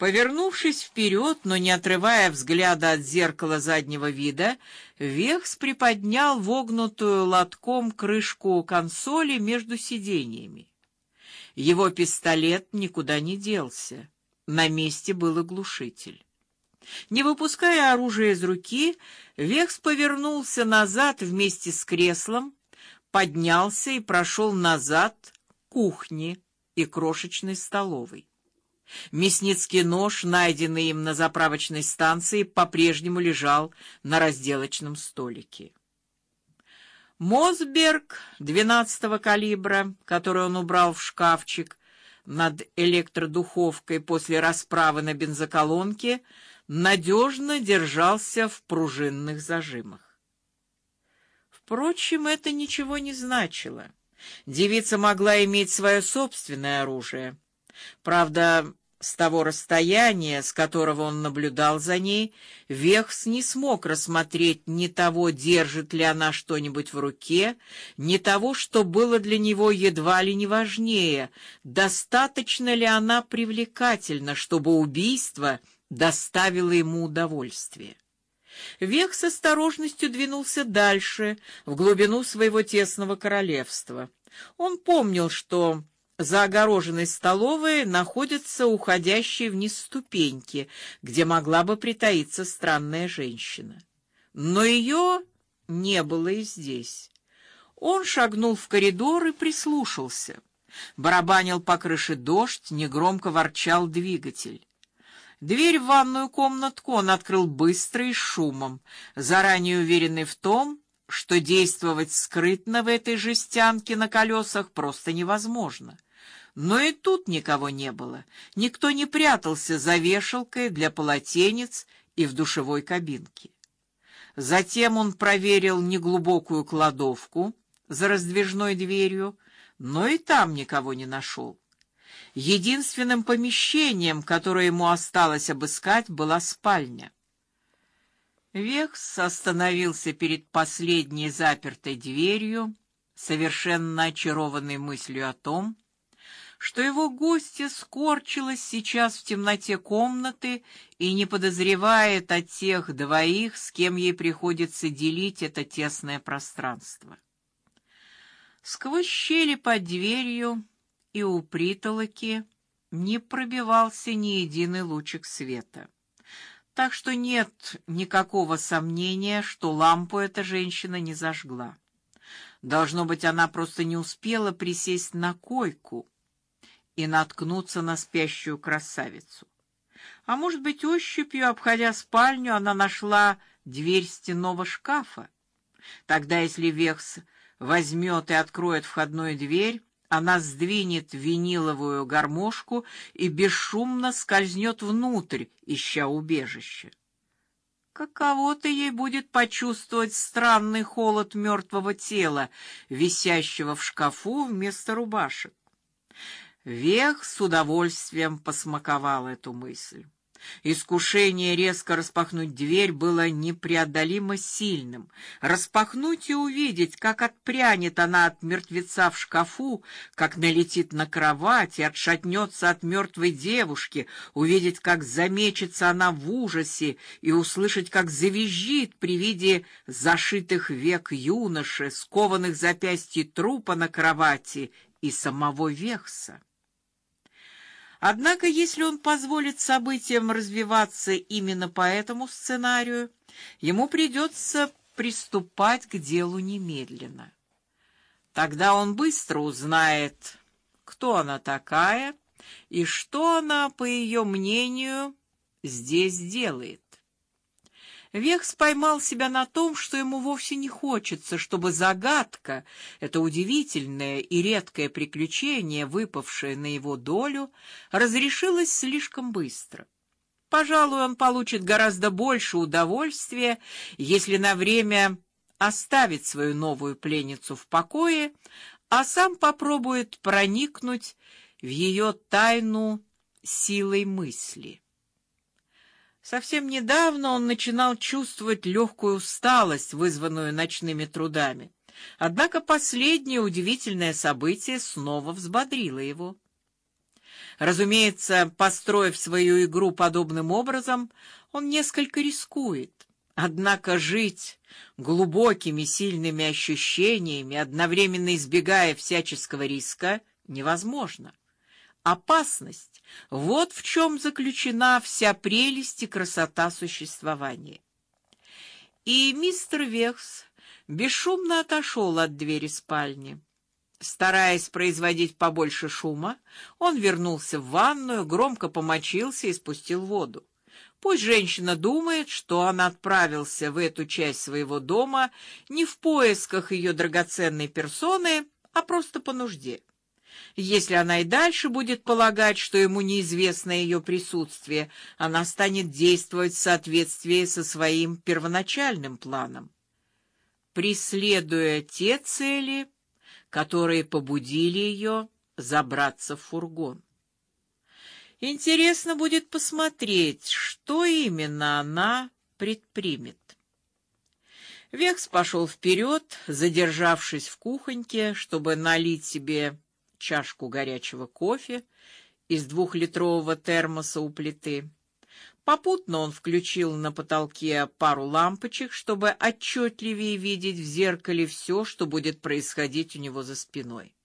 Повернувшись вперед, но не отрывая взгляда от зеркала заднего вида, Вехс приподнял вогнутую лотком крышку консоли между сиденьями. Его пистолет никуда не делся. На месте был оглушитель. Не выпуская оружие из руки, Вехс повернулся назад вместе с креслом, поднялся и прошел назад к кухне и крошечной столовой. Мясницкий нож, найденный им на заправочной станции, по-прежнему лежал на разделочном столике. Мосберг 12-го калибра, который он убрал в шкафчик над электродуховкой после расправы на бензоколонке, надежно держался в пружинных зажимах. Впрочем, это ничего не значило. Девица могла иметь свое собственное оружие. Правда, с того расстояния, с которого он наблюдал за ней, Вехс не смог рассмотреть ни того, держит ли она что-нибудь в руке, ни того, что было для него едва ли не важнее, достаточно ли она привлекательна, чтобы убийство доставило ему удовольствие. Вех с осторожностью двинулся дальше, в глубину своего тесного королевства. Он помнил, что за огороженной столовой находятся уходящие вниз ступеньки, где могла бы притаиться странная женщина. Но ее не было и здесь. Он шагнул в коридор и прислушался. Барабанил по крыше дождь, негромко ворчал двигатель. Дверь в ванную комнатку он открыл быстро и шумом, заранее уверенный в том, что действовать скрытно в этой жестянке на колесах просто невозможно. Но и тут никого не было. Никто не прятался за вешалкой для полотенец и в душевой кабинке. Затем он проверил неглубокую кладовку за раздвижной дверью, но и там никого не нашел. Единственным помещением, которое ему осталось обыскать, была спальня. Векс остановился перед последней запертой дверью, совершенно очарованный мыслью о том, что его гостья скорчилась сейчас в темноте комнаты и не подозревает о тех двоих, с кем ей приходится делить это тесное пространство. Сквозь щели под дверью и у притолоки не пробивался ни единый лучик света. Так что нет никакого сомнения, что лампу эта женщина не зажгла. Должно быть, она просто не успела присесть на койку и наткнуться на спящую красавицу. А может быть, ощупью обходя спальню, она нашла дверь стенного шкафа. Тогда, если Векс возьмет и откроет входную дверь, она сдвинет виниловую гармошку и бесшумно скользнет внутрь, ища убежище. Каково-то ей будет почувствовать странный холод мертвого тела, висящего в шкафу вместо рубашек. Вех с удовольствием посмаковал эту мысль. Искушение резко распахнуть дверь было непреодолимо сильным. Распахнуть и увидеть, как отпрянет она от мертвеца в шкафу, как налетит на кровать и отшатнется от мертвой девушки, увидеть, как замечется она в ужасе и услышать, как завизжит при виде зашитых век юноши, скованных запястьей трупа на кровати и самого Вехса. Однако, если он позволит событиям развиваться именно по этому сценарию, ему придется приступать к делу немедленно. Тогда он быстро узнает, кто она такая и что она, по ее мнению, здесь делает. Векс поймал себя на том, что ему вовсе не хочется, чтобы загадка, это удивительное и редкое приключение, выпавшее на его долю, разрешилась слишком быстро. Пожалуй, он получит гораздо больше удовольствия, если на время оставит свою новую пленницу в покое, а сам попробует проникнуть в ее тайну силой мысли. Совсем недавно он начинал чувствовать легкую усталость, вызванную ночными трудами. Однако последнее удивительное событие снова взбодрило его. Разумеется, построив свою игру подобным образом, он несколько рискует. Однако жить глубокими сильными ощущениями, одновременно избегая всяческого риска, невозможно. Опасность — вот в чем заключена вся прелесть и красота существования. И мистер Вехс бесшумно отошел от двери спальни. Стараясь производить побольше шума, он вернулся в ванную, громко помочился и спустил воду. Пусть женщина думает, что он отправился в эту часть своего дома не в поисках ее драгоценной персоны, а просто по нужде. Если она и дальше будет полагать, что ему неизвестно ее присутствие, она станет действовать в соответствии со своим первоначальным планом, преследуя те цели, которые побудили ее забраться в фургон. Интересно будет посмотреть, что именно она предпримет. Векс пошел вперед, задержавшись в кухоньке, чтобы налить себе чашку горячего кофе из двухлитрового термоса у плиты. Попутно он включил на потолке пару лампочек, чтобы отчетливее видеть в зеркале все, что будет происходить у него за спиной.